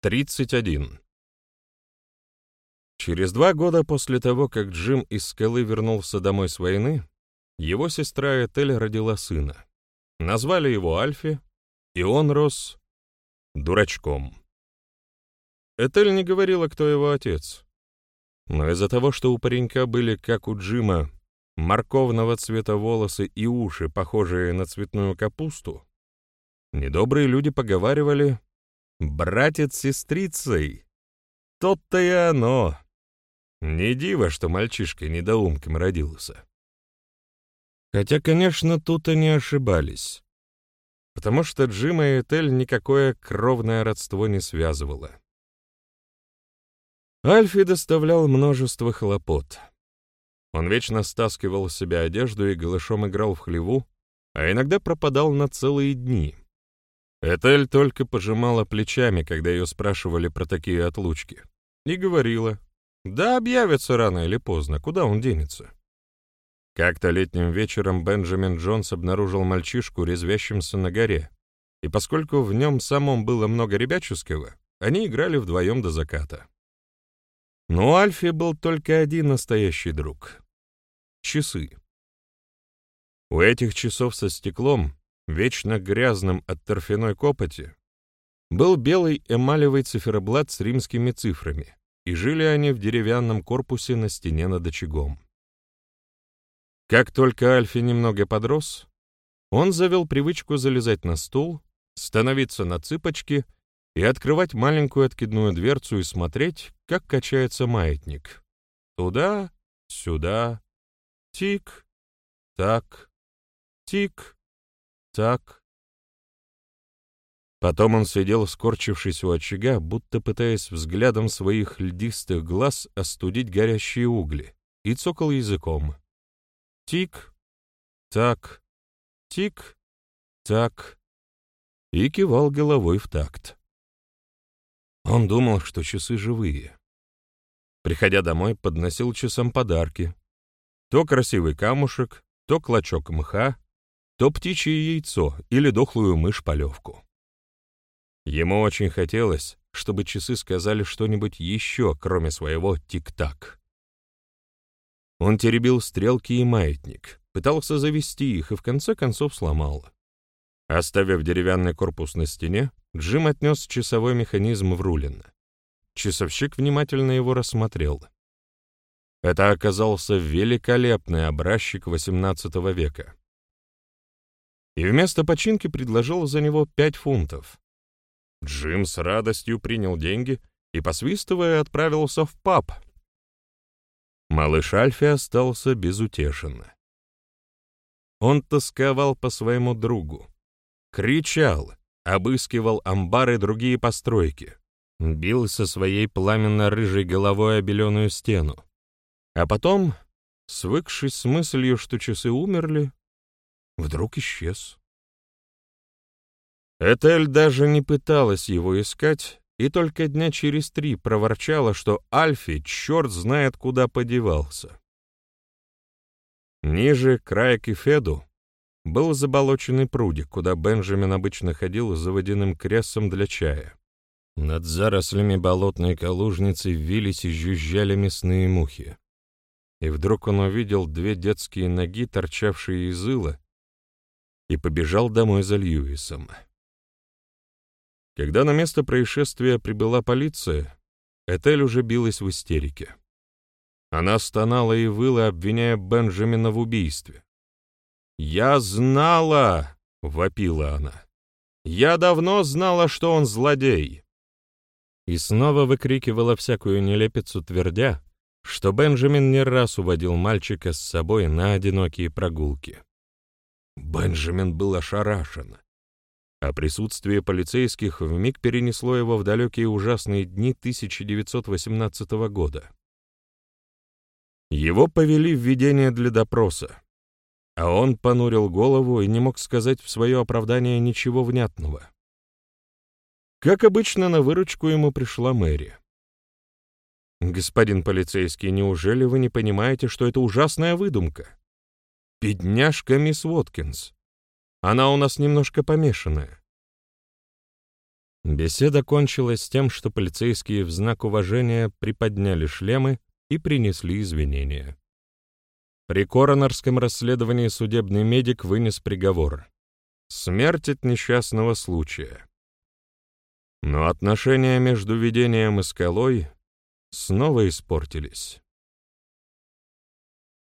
31. Через два года после того, как Джим из скалы вернулся домой с войны, его сестра Этель родила сына. Назвали его Альфи, и он рос дурачком. Этель не говорила, кто его отец. Но из-за того, что у паренька были, как у Джима, морковного цвета волосы и уши, похожие на цветную капусту, недобрые люди поговаривали, Братец с сестрицей. Тот-то и оно. Не диво, что мальчишка недоумком родился. Хотя, конечно, тут они ошибались. Потому что Джима и Этель никакое кровное родство не связывало. Альфи доставлял множество хлопот. Он вечно стаскивал с себя одежду и голышом играл в хлеву, а иногда пропадал на целые дни — Этель только пожимала плечами, когда ее спрашивали про такие отлучки, и говорила, «Да объявится рано или поздно, куда он денется?» Как-то летним вечером Бенджамин Джонс обнаружил мальчишку, резвящимся на горе, и поскольку в нем самом было много ребяческого, они играли вдвоем до заката. Но у Альфи был только один настоящий друг — часы. У этих часов со стеклом вечно грязным от торфяной копоти, был белый эмалевый циферблат с римскими цифрами, и жили они в деревянном корпусе на стене над очагом. Как только Альфи немного подрос, он завел привычку залезать на стул, становиться на цыпочки и открывать маленькую откидную дверцу и смотреть, как качается маятник. Туда, сюда, тик, так, тик, так. Потом он сидел, скорчившись у очага, будто пытаясь взглядом своих льдистых глаз остудить горящие угли, и цокал языком. Тик, так, тик, так, и кивал головой в такт. Он думал, что часы живые. Приходя домой, подносил часам подарки. То красивый камушек, то клочок мха, то птичье яйцо или дохлую мышь-полевку. Ему очень хотелось, чтобы часы сказали что-нибудь еще, кроме своего тик-так. Он теребил стрелки и маятник, пытался завести их и в конце концов сломал. Оставив деревянный корпус на стене, Джим отнес часовой механизм в рулин. Часовщик внимательно его рассмотрел. Это оказался великолепный образчик XVIII века и вместо починки предложил за него пять фунтов. Джим с радостью принял деньги и, посвистывая, отправился в паб. Малыш Альфи остался безутешен. Он тосковал по своему другу, кричал, обыскивал амбары и другие постройки, бил со своей пламенно-рыжей головой обеленную стену, а потом, свыкшись с мыслью, что часы умерли, вдруг исчез. Этель даже не пыталась его искать, и только дня через три проворчала, что Альфи черт знает куда подевался. Ниже, края Кефеду, был заболоченный прудик, куда Бенджамин обычно ходил за водяным крессом для чая. Над зарослями болотной калужницы вились и жужжали мясные мухи. И вдруг он увидел две детские ноги, торчавшие из ила, и побежал домой за Льюисом. Когда на место происшествия прибыла полиция, Этель уже билась в истерике. Она стонала и выла, обвиняя Бенджамина в убийстве. «Я знала!» — вопила она. «Я давно знала, что он злодей!» И снова выкрикивала всякую нелепицу, твердя, что Бенджамин не раз уводил мальчика с собой на одинокие прогулки. Бенджамин был ошарашен а присутствие полицейских вмиг перенесло его в далекие ужасные дни 1918 года. Его повели в ведение для допроса, а он понурил голову и не мог сказать в свое оправдание ничего внятного. Как обычно, на выручку ему пришла Мэри. «Господин полицейский, неужели вы не понимаете, что это ужасная выдумка? Бедняжка мисс Воткинс. Она у нас немножко помешанная. Беседа кончилась тем, что полицейские в знак уважения приподняли шлемы и принесли извинения. При коронерском расследовании судебный медик вынес приговор. Смерть от несчастного случая. Но отношения между видением и скалой снова испортились.